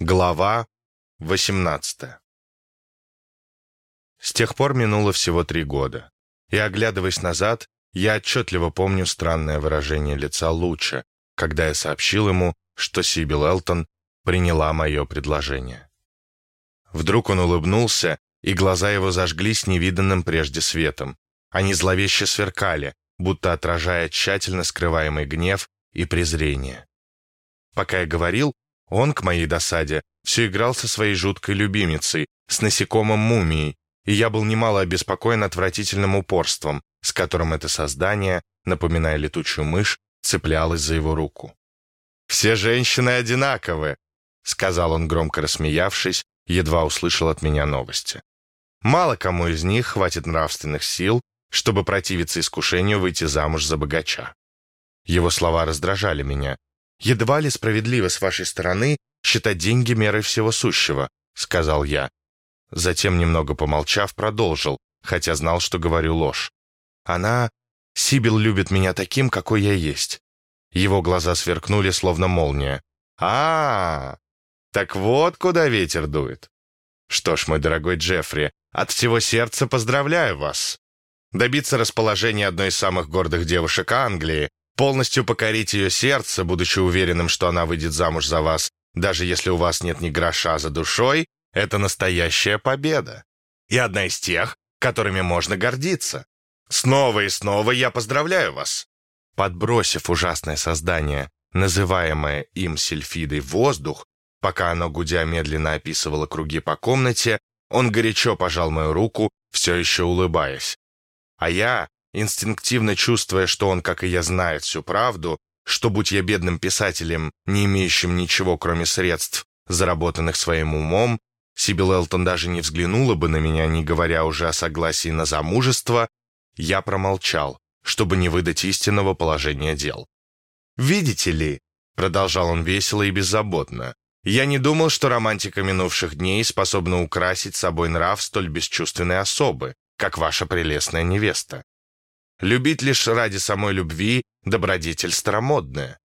Глава 18 С тех пор минуло всего три года, и, оглядываясь назад, я отчетливо помню странное выражение лица Луча, когда я сообщил ему, что Сибил Элтон приняла мое предложение. Вдруг он улыбнулся, и глаза его зажглись невиданным прежде светом. Они зловеще сверкали, будто отражая тщательно скрываемый гнев и презрение. Пока я говорил, он, к моей досаде, все играл со своей жуткой любимицей, с насекомым мумией, и я был немало обеспокоен отвратительным упорством, с которым это создание, напоминая летучую мышь, цеплялось за его руку. «Все женщины одинаковы», — сказал он, громко рассмеявшись, едва услышал от меня новости. «Мало кому из них хватит нравственных сил, чтобы противиться искушению выйти замуж за богача». Его слова раздражали меня, «Едва ли справедливо с вашей стороны считать деньги мерой всего сущего», — сказал я. Затем, немного помолчав, продолжил, хотя знал, что говорю ложь. «Она... Сибил любит меня таким, какой я есть». Его глаза сверкнули, словно молния. а, -а, -а Так вот куда ветер дует. Что ж, мой дорогой Джеффри, от всего сердца поздравляю вас. Добиться расположения одной из самых гордых девушек Англии полностью покорить ее сердце, будучи уверенным, что она выйдет замуж за вас, даже если у вас нет ни гроша за душой, это настоящая победа. И одна из тех, которыми можно гордиться. Снова и снова я поздравляю вас. Подбросив ужасное создание, называемое им сельфидой воздух, пока оно гудя медленно описывало круги по комнате, он горячо пожал мою руку, все еще улыбаясь. А я, инстинктивно чувствуя, что он, как и я, знает всю правду, что, будь я бедным писателем, не имеющим ничего, кроме средств, заработанных своим умом, Сибил Элтон даже не взглянула бы на меня, не говоря уже о согласии на замужество, я промолчал, чтобы не выдать истинного положения дел. «Видите ли», — продолжал он весело и беззаботно, «я не думал, что романтика минувших дней способна украсить собой нрав столь бесчувственной особы, как ваша прелестная невеста. Любить лишь ради самой любви – добродетель старомодная.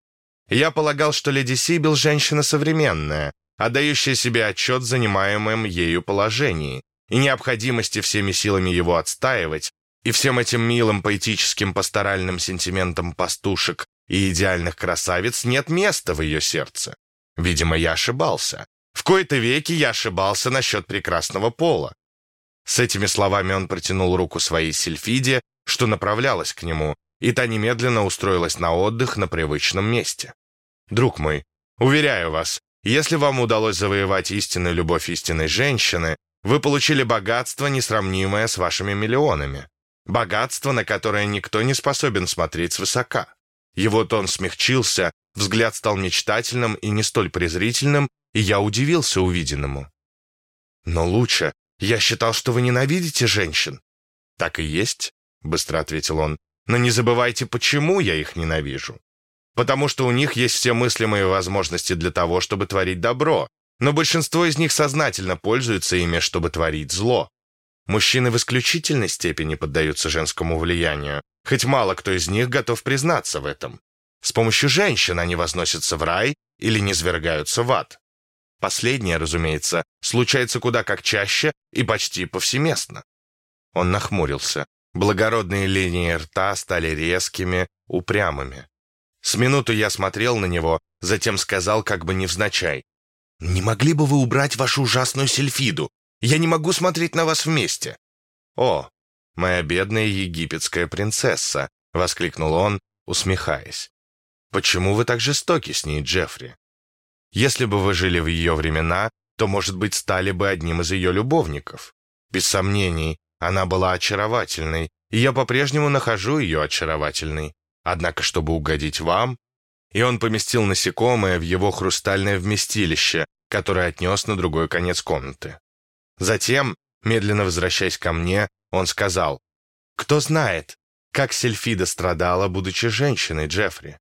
Я полагал, что леди Сибил – женщина современная, отдающая себе отчет в занимаемом ею положении и необходимости всеми силами его отстаивать, и всем этим милым поэтическим пасторальным сентиментам пастушек и идеальных красавиц нет места в ее сердце. Видимо, я ошибался. В кои-то веки я ошибался насчет прекрасного пола. С этими словами он протянул руку своей Сильфиде, что направлялась к нему, и та немедленно устроилась на отдых на привычном месте. «Друг мой, уверяю вас, если вам удалось завоевать истинную любовь истинной женщины, вы получили богатство, несравнимое с вашими миллионами. Богатство, на которое никто не способен смотреть свысока. Его тон смягчился, взгляд стал мечтательным и не столь презрительным, и я удивился увиденному. Но лучше, я считал, что вы ненавидите женщин. Так и есть. — быстро ответил он. «Но не забывайте, почему я их ненавижу. Потому что у них есть все мыслимые возможности для того, чтобы творить добро, но большинство из них сознательно пользуются ими, чтобы творить зло. Мужчины в исключительной степени поддаются женскому влиянию, хоть мало кто из них готов признаться в этом. С помощью женщин они возносятся в рай или низвергаются в ад. Последнее, разумеется, случается куда как чаще и почти повсеместно. Он нахмурился. Благородные линии рта стали резкими, упрямыми. С минуту я смотрел на него, затем сказал как бы невзначай. «Не могли бы вы убрать вашу ужасную сельфиду? Я не могу смотреть на вас вместе». «О, моя бедная египетская принцесса!» — воскликнул он, усмехаясь. «Почему вы так жестоки с ней, Джеффри? Если бы вы жили в ее времена, то, может быть, стали бы одним из ее любовников. Без сомнений, она была очаровательной, и я по-прежнему нахожу ее очаровательной. Однако, чтобы угодить вам... И он поместил насекомое в его хрустальное вместилище, которое отнес на другой конец комнаты. Затем, медленно возвращаясь ко мне, он сказал, «Кто знает, как Сельфида страдала, будучи женщиной, Джеффри?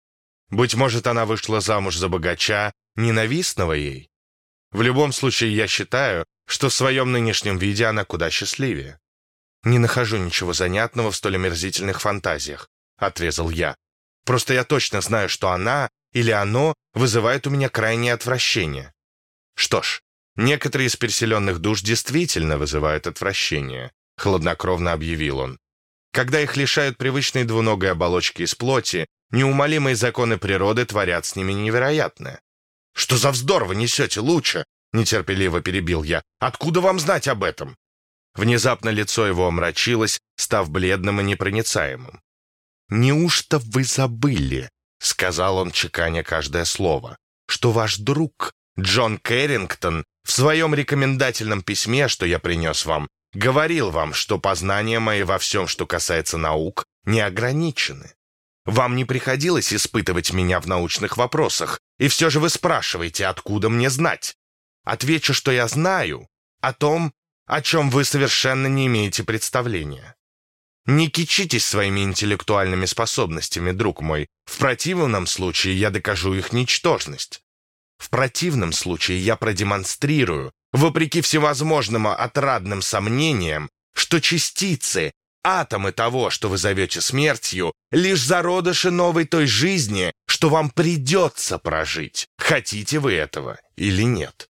Быть может, она вышла замуж за богача, ненавистного ей? В любом случае, я считаю, что в своем нынешнем виде она куда счастливее. «Не нахожу ничего занятного в столь омерзительных фантазиях», — отрезал я. «Просто я точно знаю, что она или оно вызывает у меня крайнее отвращение». Что ж, некоторые из переселенных душ действительно вызывают отвращение, хладнокровно объявил он. Когда их лишают привычной двуногой оболочки из плоти, неумолимые законы природы творят с ними невероятное. «Что за вздор вы несете, лучше?» — нетерпеливо перебил я. «Откуда вам знать об этом?» Внезапно лицо его омрачилось, став бледным и непроницаемым. «Неужто вы забыли?» — сказал он, чеканя каждое слово, «что ваш друг Джон Кэррингтон в своем рекомендательном письме, что я принес вам, говорил вам, что познания мои во всем, что касается наук, не ограничены. Вам не приходилось испытывать меня в научных вопросах, и все же вы спрашиваете, откуда мне знать. Отвечу, что я знаю о том, о чем вы совершенно не имеете представления. Не кичитесь своими интеллектуальными способностями, друг мой. В противном случае я докажу их ничтожность. В противном случае я продемонстрирую, вопреки всевозможным отрадным сомнениям, что частицы, атомы того, что вы зовете смертью, лишь зародыши новой той жизни, что вам придется прожить, хотите вы этого или нет.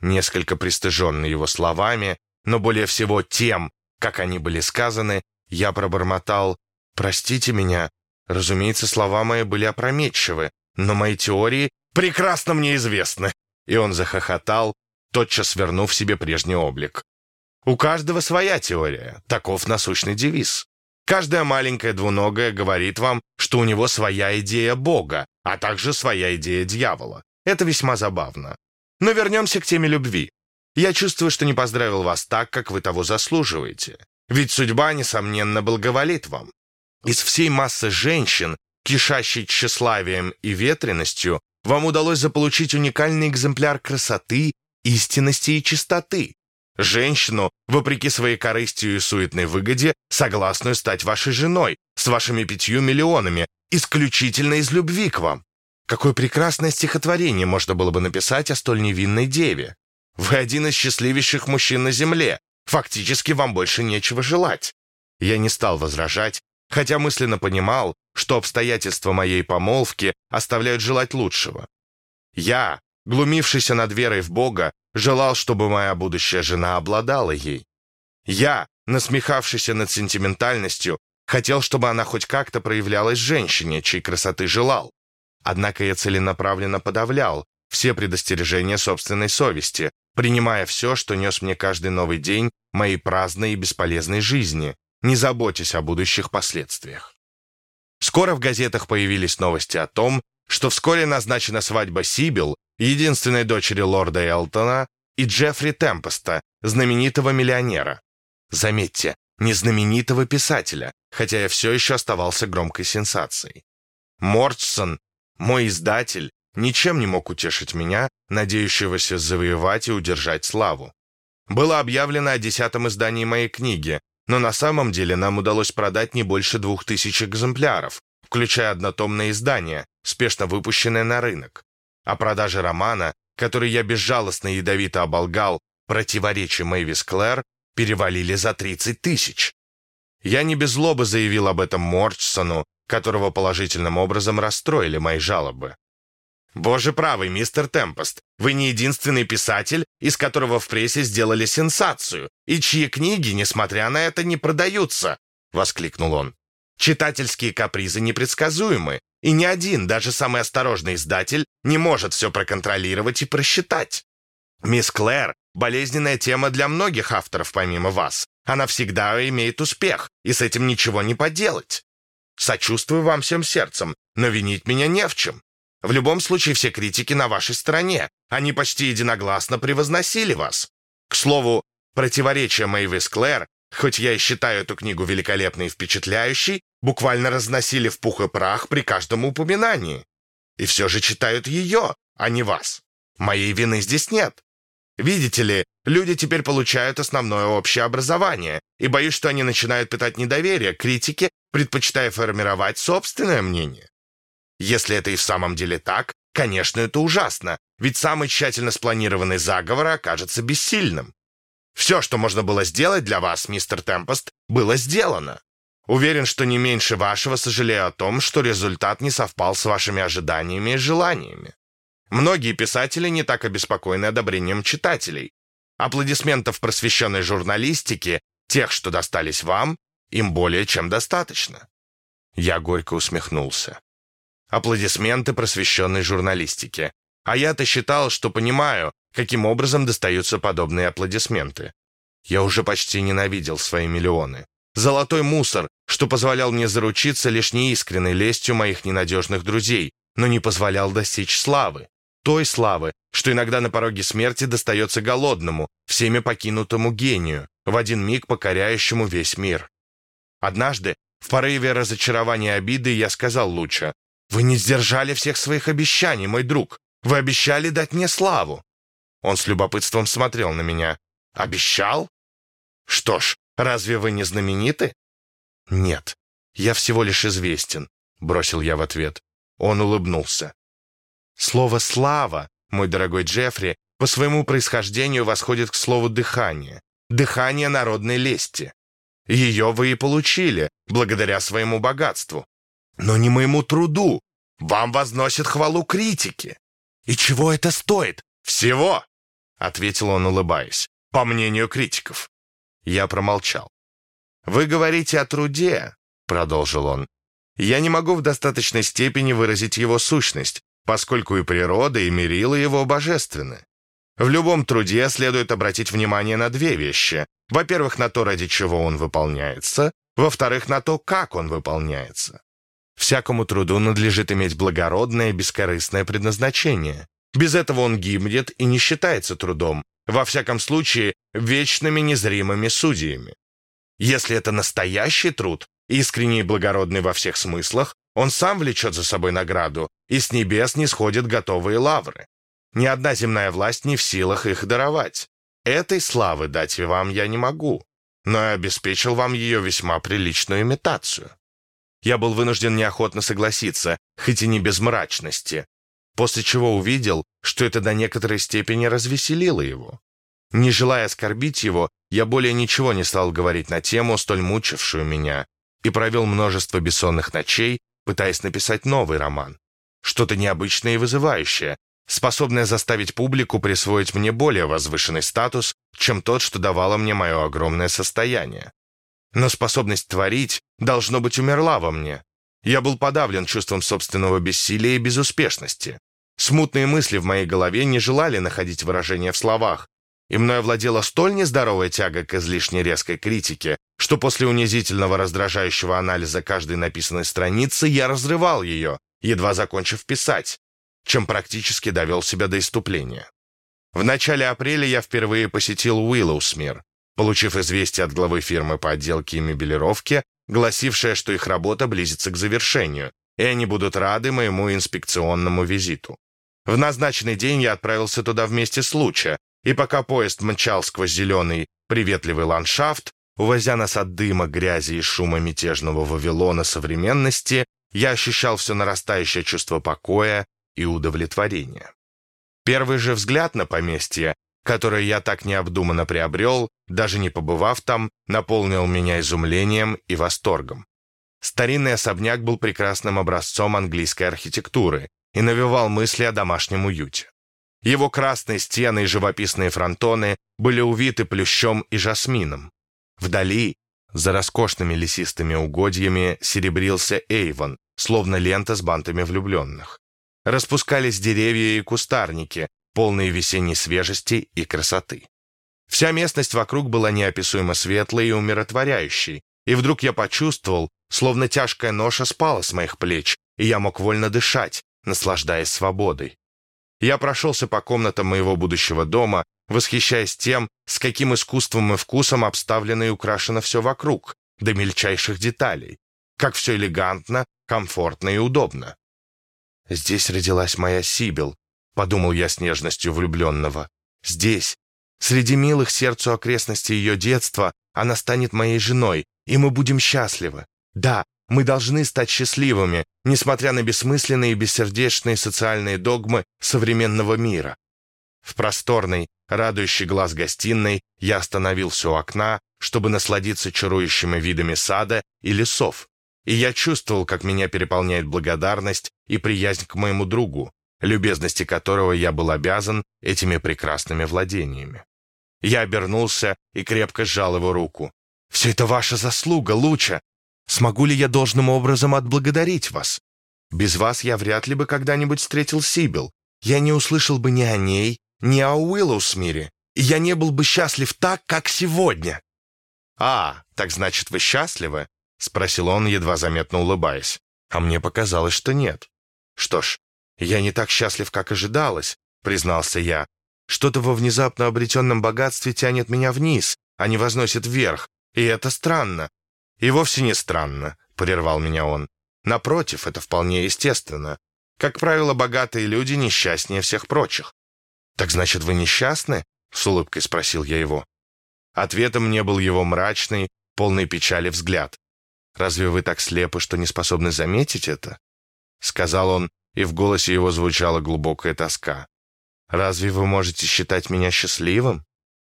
Несколько пристыженный его словами, но более всего тем, как они были сказаны, я пробормотал «Простите меня». Разумеется, слова мои были опрометчивы, но мои теории прекрасно мне известны. И он захохотал, тотчас вернув себе прежний облик. У каждого своя теория, таков насущный девиз. Каждая маленькая двуногая говорит вам, что у него своя идея Бога, а также своя идея дьявола. Это весьма забавно. Но вернемся к теме любви. Я чувствую, что не поздравил вас так, как вы того заслуживаете. Ведь судьба, несомненно, благоволит вам. Из всей массы женщин, кишащей тщеславием и ветренностью, вам удалось заполучить уникальный экземпляр красоты, истинности и чистоты. Женщину, вопреки своей корыстью и суетной выгоде, согласную стать вашей женой, с вашими пятью миллионами, исключительно из любви к вам. Какое прекрасное стихотворение можно было бы написать о столь невинной деве. Вы один из счастливейших мужчин на земле. Фактически вам больше нечего желать. Я не стал возражать, хотя мысленно понимал, что обстоятельства моей помолвки оставляют желать лучшего. Я, глумившийся над верой в Бога, желал, чтобы моя будущая жена обладала ей. Я, насмехавшийся над сентиментальностью, хотел, чтобы она хоть как-то проявлялась женщине, чьей красоты желал. Однако я целенаправленно подавлял все предостережения собственной совести, принимая все, что нес мне каждый новый день моей праздной и бесполезной жизни, не заботясь о будущих последствиях. Скоро в газетах появились новости о том, что вскоре назначена свадьба Сибил, единственной дочери лорда Элтона, и Джеффри Темпеста, знаменитого миллионера. Заметьте, не знаменитого писателя, хотя я все еще оставался громкой сенсацией. Морчсон, мой издатель, ничем не мог утешить меня, надеющегося завоевать и удержать славу. Было объявлено о десятом издании моей книги, но на самом деле нам удалось продать не больше двух тысяч экземпляров, включая однотомное издание, спешно выпущенное на рынок. О продаже романа, который я безжалостно и ядовито оболгал, противоречие Мэйвис Клэр, перевалили за 30 тысяч. Я не без злобы заявил об этом Морчсону, которого положительным образом расстроили мои жалобы. «Боже правый, мистер Темпест, вы не единственный писатель, из которого в прессе сделали сенсацию, и чьи книги, несмотря на это, не продаются!» — воскликнул он. «Читательские капризы непредсказуемы, и ни один, даже самый осторожный издатель, не может все проконтролировать и просчитать. Мисс Клэр — болезненная тема для многих авторов помимо вас. Она всегда имеет успех, и с этим ничего не поделать. Сочувствую вам всем сердцем, но винить меня не в чем. В любом случае, все критики на вашей стороне. Они почти единогласно превозносили вас. К слову, противоречия Мэйвис Клэр, хоть я и считаю эту книгу великолепной и впечатляющей, буквально разносили в пух и прах при каждом упоминании. И все же читают ее, а не вас. Моей вины здесь нет. Видите ли, люди теперь получают основное общее образование, и боюсь, что они начинают питать недоверие к критике, предпочитая формировать собственное мнение. Если это и в самом деле так, конечно, это ужасно, ведь самый тщательно спланированный заговор окажется бессильным. Все, что можно было сделать для вас, мистер Темпост, было сделано. Уверен, что не меньше вашего сожалею о том, что результат не совпал с вашими ожиданиями и желаниями. Многие писатели не так обеспокоены одобрением читателей. Аплодисментов просвещенной журналистики, тех, что достались вам, им более чем достаточно. Я горько усмехнулся. Аплодисменты просвещенной журналистике. А я-то считал, что понимаю, каким образом достаются подобные аплодисменты. Я уже почти ненавидел свои миллионы. Золотой мусор, что позволял мне заручиться лишь неискренной лестью моих ненадежных друзей, но не позволял достичь славы. Той славы, что иногда на пороге смерти достается голодному, всеми покинутому гению, в один миг покоряющему весь мир. Однажды, в порыве разочарования и обиды, я сказал Луча, «Вы не сдержали всех своих обещаний, мой друг. Вы обещали дать мне славу». Он с любопытством смотрел на меня. «Обещал? Что ж, разве вы не знамениты?» «Нет, я всего лишь известен», — бросил я в ответ. Он улыбнулся. Слово «слава», мой дорогой Джеффри, по своему происхождению восходит к слову «дыхание». Дыхание народной лести. Ее вы и получили, благодаря своему богатству. Но не моему труду. Вам возносят хвалу критики. И чего это стоит? Всего, ответил он, улыбаясь, по мнению критиков. Я промолчал. Вы говорите о труде, продолжил он. Я не могу в достаточной степени выразить его сущность, поскольку и природа, и мерила его божественны. В любом труде следует обратить внимание на две вещи. Во-первых, на то, ради чего он выполняется, во-вторых, на то, как он выполняется. Всякому труду надлежит иметь благородное, бескорыстное предназначение. Без этого он гибнет и не считается трудом, во всяком случае, вечными незримыми судьями. Если это настоящий труд, искренний и благородный во всех смыслах, он сам влечет за собой награду, и с небес не сходят готовые лавры. Ни одна земная власть не в силах их даровать. Этой славы дать вам я не могу, но я обеспечил вам ее весьма приличную имитацию. Я был вынужден неохотно согласиться, хоть и не без мрачности, после чего увидел, что это до некоторой степени развеселило его. Не желая оскорбить его, я более ничего не стал говорить на тему, столь мучившую меня, и провел множество бессонных ночей, пытаясь написать новый роман. Что-то необычное и вызывающее, способное заставить публику присвоить мне более возвышенный статус, чем тот, что давало мне мое огромное состояние. Но способность творить, должно быть, умерла во мне. Я был подавлен чувством собственного бессилия и безуспешности. Смутные мысли в моей голове не желали находить выражение в словах, и мною владела столь нездоровая тяга к излишне резкой критике, что после унизительного раздражающего анализа каждой написанной страницы я разрывал ее, едва закончив писать, чем практически довел себя до иступления. В начале апреля я впервые посетил Уиллоусмир, получив известие от главы фирмы по отделке и мебелировке, гласившее, что их работа близится к завершению, и они будут рады моему инспекционному визиту. В назначенный день я отправился туда вместе с Луча, и пока поезд мчал сквозь зеленый, приветливый ландшафт, увозя нас от дыма, грязи и шума мятежного Вавилона современности, я ощущал все нарастающее чувство покоя и удовлетворения. Первый же взгляд на поместье, которое я так необдуманно приобрел, даже не побывав там, наполнил меня изумлением и восторгом. Старинный особняк был прекрасным образцом английской архитектуры и навевал мысли о домашнем уюте. Его красные стены и живописные фронтоны были увиты плющом и жасмином. Вдали, за роскошными лесистыми угодьями, серебрился Эйвон, словно лента с бантами влюбленных. Распускались деревья и кустарники, полные весенней свежести и красоты. Вся местность вокруг была неописуемо светлой и умиротворяющей, и вдруг я почувствовал, словно тяжкая ноша спала с моих плеч, и я мог вольно дышать, наслаждаясь свободой. Я прошелся по комнатам моего будущего дома, восхищаясь тем, с каким искусством и вкусом обставлено и украшено все вокруг, до мельчайших деталей, как все элегантно, комфортно и удобно. «Здесь родилась моя Сибил», — подумал я с нежностью влюбленного. «Здесь, среди милых сердцу окрестностей ее детства, она станет моей женой, и мы будем счастливы. Да, мы должны стать счастливыми, несмотря на бессмысленные и бессердечные социальные догмы современного мира. В просторной, радующей глаз гостиной я остановился у окна, чтобы насладиться чарующими видами сада и лесов. И я чувствовал, как меня переполняет благодарность и приязнь к моему другу, любезности которого я был обязан этими прекрасными владениями. Я обернулся и крепко сжал его руку. «Все это ваша заслуга, Луча. Смогу ли я должным образом отблагодарить вас? Без вас я вряд ли бы когда-нибудь встретил Сибил. Я не услышал бы ни о ней, ни о Уиллоусмире, и я не был бы счастлив так, как сегодня». «А, так значит, вы счастливы?» — спросил он, едва заметно улыбаясь. А мне показалось, что нет. «Что ж, я не так счастлив, как ожидалось», — признался я. «Что-то во внезапно обретенном богатстве тянет меня вниз, а не возносит вверх, и это странно». «И вовсе не странно», — прервал меня он. «Напротив, это вполне естественно. Как правило, богатые люди несчастнее всех прочих». «Так значит, вы несчастны?» — с улыбкой спросил я его. Ответом мне был его мрачный, полный печали взгляд. «Разве вы так слепы, что не способны заметить это?» Сказал он, и в голосе его звучала глубокая тоска. «Разве вы можете считать меня счастливым?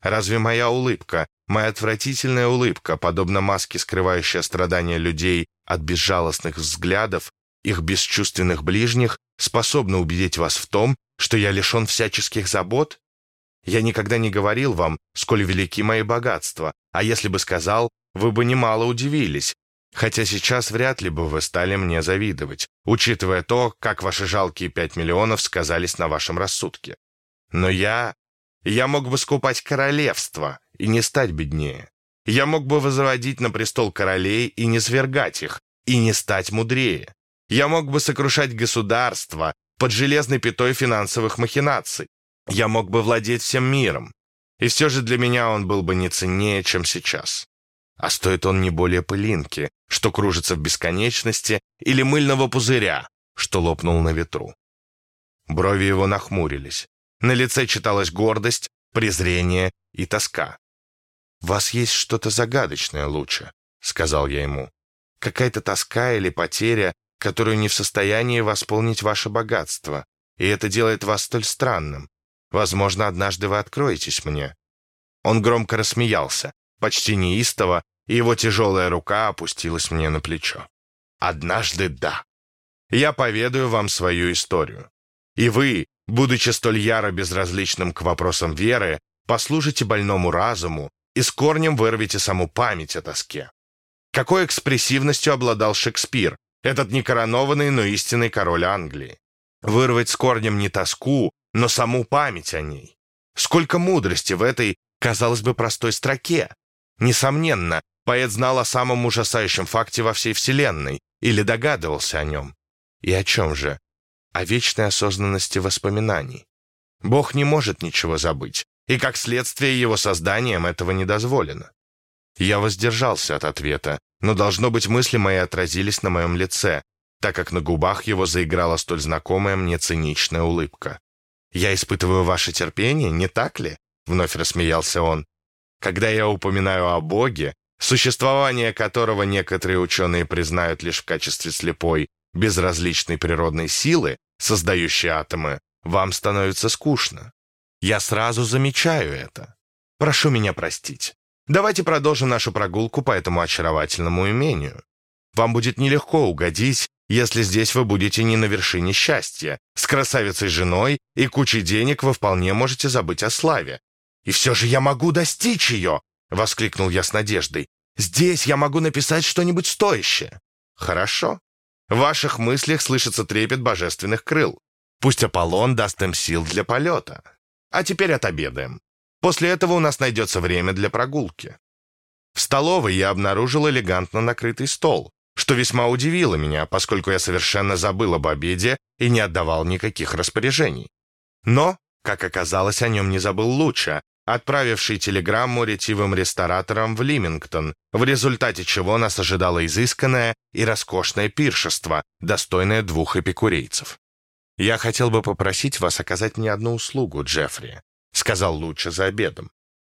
Разве моя улыбка, моя отвратительная улыбка, подобно маске, скрывающей страдания людей от безжалостных взглядов, их бесчувственных ближних, способна убедить вас в том, что я лишен всяческих забот? Я никогда не говорил вам, сколь велики мои богатства, а если бы сказал, вы бы немало удивились, хотя сейчас вряд ли бы вы стали мне завидовать, учитывая то, как ваши жалкие пять миллионов сказались на вашем рассудке. Но я... я мог бы скупать королевство и не стать беднее. Я мог бы возводить на престол королей и не свергать их, и не стать мудрее. Я мог бы сокрушать государство под железной пятой финансовых махинаций. Я мог бы владеть всем миром. И все же для меня он был бы не ценнее, чем сейчас. А стоит он не более пылинки, что кружится в бесконечности, или мыльного пузыря, что лопнул на ветру. Брови его нахмурились. На лице читалась гордость, презрение и тоска. «В вас есть что-то загадочное, Луча», — сказал я ему. «Какая-то тоска или потеря, которую не в состоянии восполнить ваше богатство, и это делает вас столь странным. Возможно, однажды вы откроетесь мне». Он громко рассмеялся, почти неистово, и его тяжелая рука опустилась мне на плечо. «Однажды да. Я поведаю вам свою историю. И вы, будучи столь яро безразличным к вопросам веры, послужите больному разуму и с корнем вырвете саму память о тоске. Какой экспрессивностью обладал Шекспир, этот некоронованный, но истинный король Англии. Вырвать с корнем не тоску, но саму память о ней. Сколько мудрости в этой, казалось бы, простой строке. Несомненно, поэт знал о самом ужасающем факте во всей Вселенной или догадывался о нем. И о чем же? О вечной осознанности воспоминаний. Бог не может ничего забыть, и как следствие его созданием этого не дозволено. Я воздержался от ответа, но, должно быть, мысли мои отразились на моем лице, так как на губах его заиграла столь знакомая мне циничная улыбка. «Я испытываю ваше терпение, не так ли?» — вновь рассмеялся он. Когда я упоминаю о Боге, существование которого некоторые ученые признают лишь в качестве слепой, безразличной природной силы, создающей атомы, вам становится скучно. Я сразу замечаю это. Прошу меня простить. Давайте продолжим нашу прогулку по этому очаровательному имению. Вам будет нелегко угодить, если здесь вы будете не на вершине счастья. С красавицей женой и кучей денег вы вполне можете забыть о славе. «И все же я могу достичь ее!» — воскликнул я с надеждой. «Здесь я могу написать что-нибудь стоящее». «Хорошо. В ваших мыслях слышится трепет божественных крыл. Пусть Аполлон даст им сил для полета. А теперь отобедаем. После этого у нас найдется время для прогулки». В столовой я обнаружил элегантно накрытый стол, что весьма удивило меня, поскольку я совершенно забыл об обеде и не отдавал никаких распоряжений. Но, как оказалось, о нем не забыл Луча, отправивший телеграмму ретивым рестораторам в Лимингтон, в результате чего нас ожидало изысканное и роскошное пиршество, достойное двух эпикурейцев. «Я хотел бы попросить вас оказать мне одну услугу, Джеффри», сказал лучше за обедом.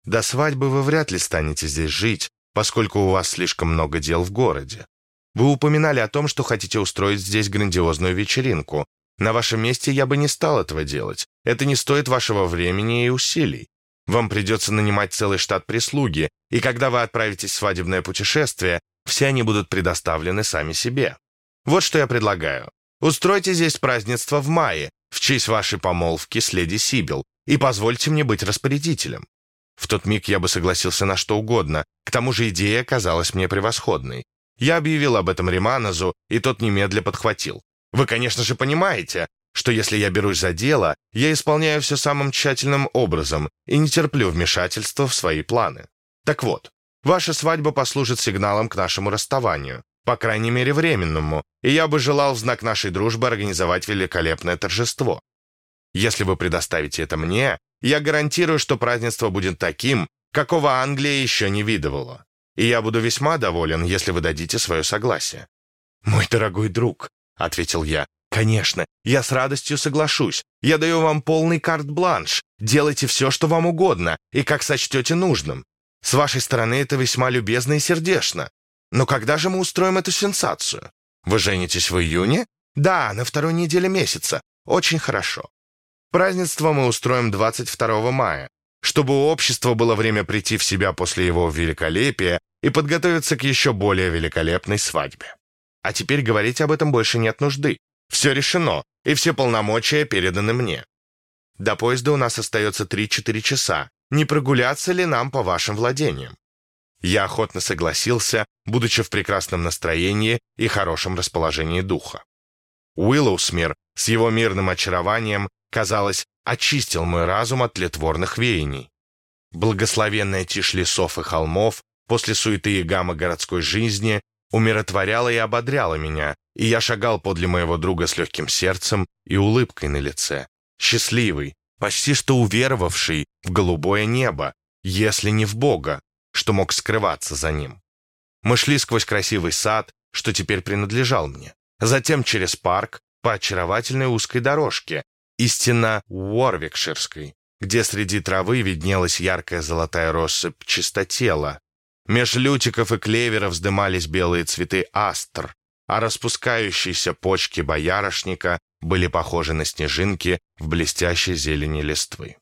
«До свадьбы вы вряд ли станете здесь жить, поскольку у вас слишком много дел в городе. Вы упоминали о том, что хотите устроить здесь грандиозную вечеринку. На вашем месте я бы не стал этого делать. Это не стоит вашего времени и усилий. Вам придется нанимать целый штат прислуги, и когда вы отправитесь в свадебное путешествие, все они будут предоставлены сами себе. Вот что я предлагаю. Устройте здесь празднество в мае, в честь вашей помолвки с леди Сибил, и позвольте мне быть распорядителем». В тот миг я бы согласился на что угодно, к тому же идея казалась мне превосходной. Я объявил об этом Риманозу, и тот немедля подхватил. «Вы, конечно же, понимаете, что если я берусь за дело, я исполняю все самым тщательным образом и не терплю вмешательства в свои планы. Так вот, ваша свадьба послужит сигналом к нашему расставанию, по крайней мере временному, и я бы желал в знак нашей дружбы организовать великолепное торжество. Если вы предоставите это мне, я гарантирую, что празднество будет таким, какого Англия еще не видывала. И я буду весьма доволен, если вы дадите свое согласие». «Мой дорогой друг», — ответил я, «Конечно, я с радостью соглашусь. Я даю вам полный карт-бланш. Делайте все, что вам угодно, и как сочтете нужным. С вашей стороны это весьма любезно и сердечно. Но когда же мы устроим эту сенсацию? Вы женитесь в июне? Да, на второй неделе месяца. Очень хорошо. Празднество мы устроим 22 мая, чтобы у общества было время прийти в себя после его великолепия и подготовиться к еще более великолепной свадьбе. А теперь говорить об этом больше нет нужды. Все решено, и все полномочия переданы мне. До поезда у нас остается 3-4 часа. Не прогуляться ли нам по вашим владениям? Я охотно согласился, будучи в прекрасном настроении и хорошем расположении духа. Уиллоусмир с его мирным очарованием, казалось, очистил мой разум от тлетворных веяний. Благословенная тишь лесов и холмов после суеты и гамма городской жизни умиротворяла и ободряла меня, и я шагал подле моего друга с легким сердцем и улыбкой на лице, счастливый, почти что уверовавший в голубое небо, если не в Бога, что мог скрываться за ним. Мы шли сквозь красивый сад, что теперь принадлежал мне, затем через парк по очаровательной узкой дорожке, истинно Уорвикширской, где среди травы виднелась яркая золотая россыпь чистотела, Меж лютиков и клевера вздымались белые цветы астр, а распускающиеся почки боярышника были похожи на снежинки в блестящей зелени листвы.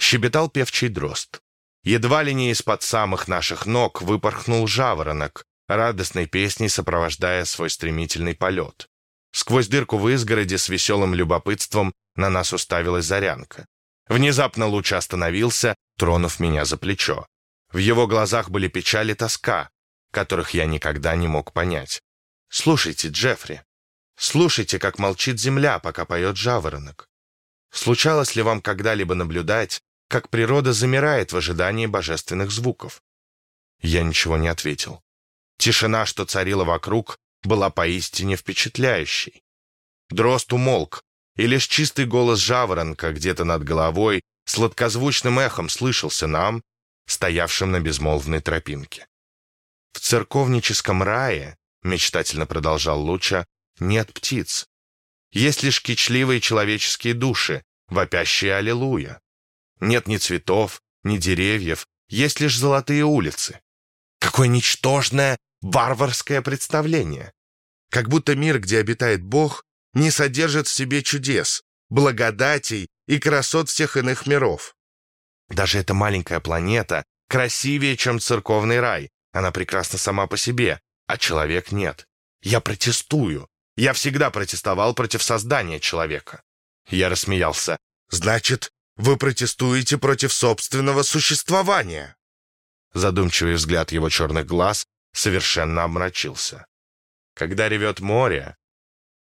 Щебетал певчий дрозд. Едва ли не из-под самых наших ног выпорхнул жаворонок, радостной песней сопровождая свой стремительный полет. Сквозь дырку в изгороде с веселым любопытством на нас уставилась зарянка. Внезапно луч остановился, тронув меня за плечо. В его глазах были печаль и тоска, которых я никогда не мог понять. «Слушайте, Джеффри, слушайте, как молчит земля, пока поет жаворонок. Случалось ли вам когда-либо наблюдать, как природа замирает в ожидании божественных звуков?» Я ничего не ответил. Тишина, что царила вокруг, была поистине впечатляющей. Дрозд умолк, и лишь чистый голос жаворонка где-то над головой сладкозвучным эхом слышался нам, стоявшим на безмолвной тропинке. «В церковническом рае, — мечтательно продолжал Луча, — нет птиц. Есть лишь кичливые человеческие души, вопящие аллилуйя. Нет ни цветов, ни деревьев, есть лишь золотые улицы. Какое ничтожное, варварское представление! Как будто мир, где обитает Бог, не содержит в себе чудес, благодатей и красот всех иных миров. Даже эта маленькая планета красивее, чем церковный рай. Она прекрасна сама по себе, а человек нет. Я протестую. Я всегда протестовал против создания человека. Я рассмеялся. Значит, вы протестуете против собственного существования? Задумчивый взгляд его черных глаз совершенно обмрачился. Когда ревет море,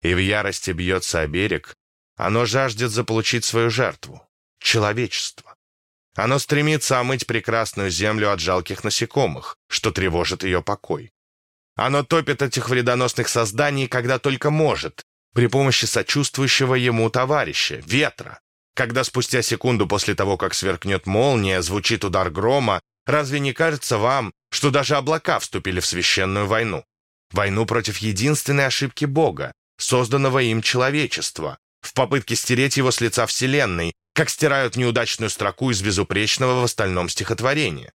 и в ярости бьется о берег, оно жаждет заполучить свою жертву — человечество. Оно стремится омыть прекрасную землю от жалких насекомых, что тревожит ее покой. Оно топит этих вредоносных созданий, когда только может, при помощи сочувствующего ему товарища, ветра. Когда спустя секунду после того, как сверкнет молния, звучит удар грома, разве не кажется вам, что даже облака вступили в священную войну? Войну против единственной ошибки Бога, созданного им человечества, в попытке стереть его с лица Вселенной, как стирают неудачную строку из безупречного в остальном стихотворения.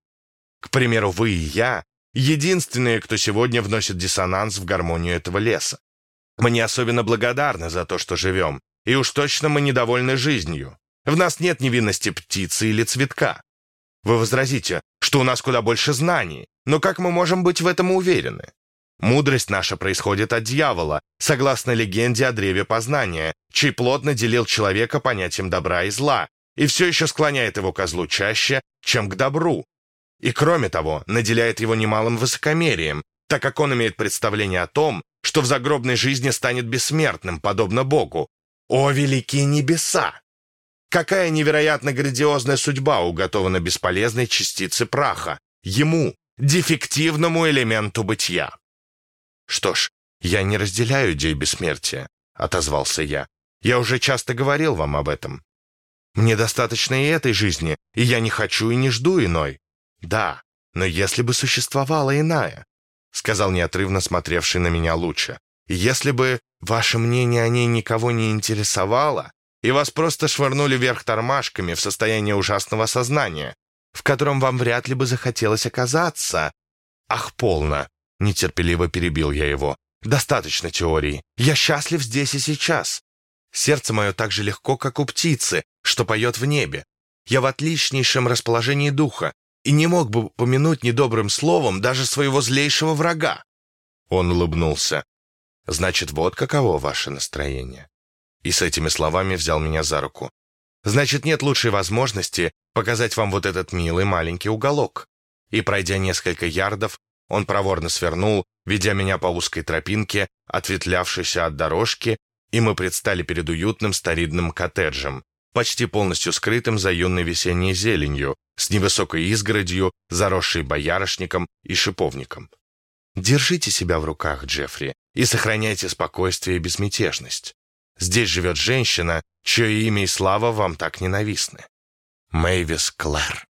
К примеру, вы и я — единственные, кто сегодня вносит диссонанс в гармонию этого леса. Мы не особенно благодарны за то, что живем, и уж точно мы недовольны жизнью. В нас нет невинности птицы или цветка. Вы возразите, что у нас куда больше знаний, но как мы можем быть в этом уверены? Мудрость наша происходит от дьявола, согласно легенде о древе познания, чей плод наделил человека понятием добра и зла, и все еще склоняет его к злу чаще, чем к добру. И кроме того, наделяет его немалым высокомерием, так как он имеет представление о том, что в загробной жизни станет бессмертным, подобно Богу. О, великие небеса! Какая невероятно грандиозная судьба уготована бесполезной частице праха, ему, дефективному элементу бытия. «Что ж, я не разделяю идей бессмертия», — отозвался я. «Я уже часто говорил вам об этом. Мне достаточно и этой жизни, и я не хочу и не жду иной. Да, но если бы существовала иная, сказал неотрывно смотревший на меня лучше. «Если бы ваше мнение о ней никого не интересовало, и вас просто швырнули вверх тормашками в состояние ужасного сознания, в котором вам вряд ли бы захотелось оказаться...» «Ах, полно!» — нетерпеливо перебил я его. «Достаточно теорий. Я счастлив здесь и сейчас. Сердце мое так же легко, как у птицы, что поет в небе. Я в отличнейшем расположении духа, и не мог бы помянуть недобрым словом даже своего злейшего врага. Он улыбнулся. «Значит, вот каково ваше настроение». И с этими словами взял меня за руку. «Значит, нет лучшей возможности показать вам вот этот милый маленький уголок». И, пройдя несколько ярдов, он проворно свернул, ведя меня по узкой тропинке, ответвлявшейся от дорожки, и мы предстали перед уютным старинным коттеджем, почти полностью скрытым за юной весенней зеленью, с невысокой изгородью, заросшей боярышником и шиповником. Держите себя в руках, Джеффри, и сохраняйте спокойствие и безмятежность. Здесь живет женщина, чье имя и слава вам так ненавистны. Мэйвис Клэр.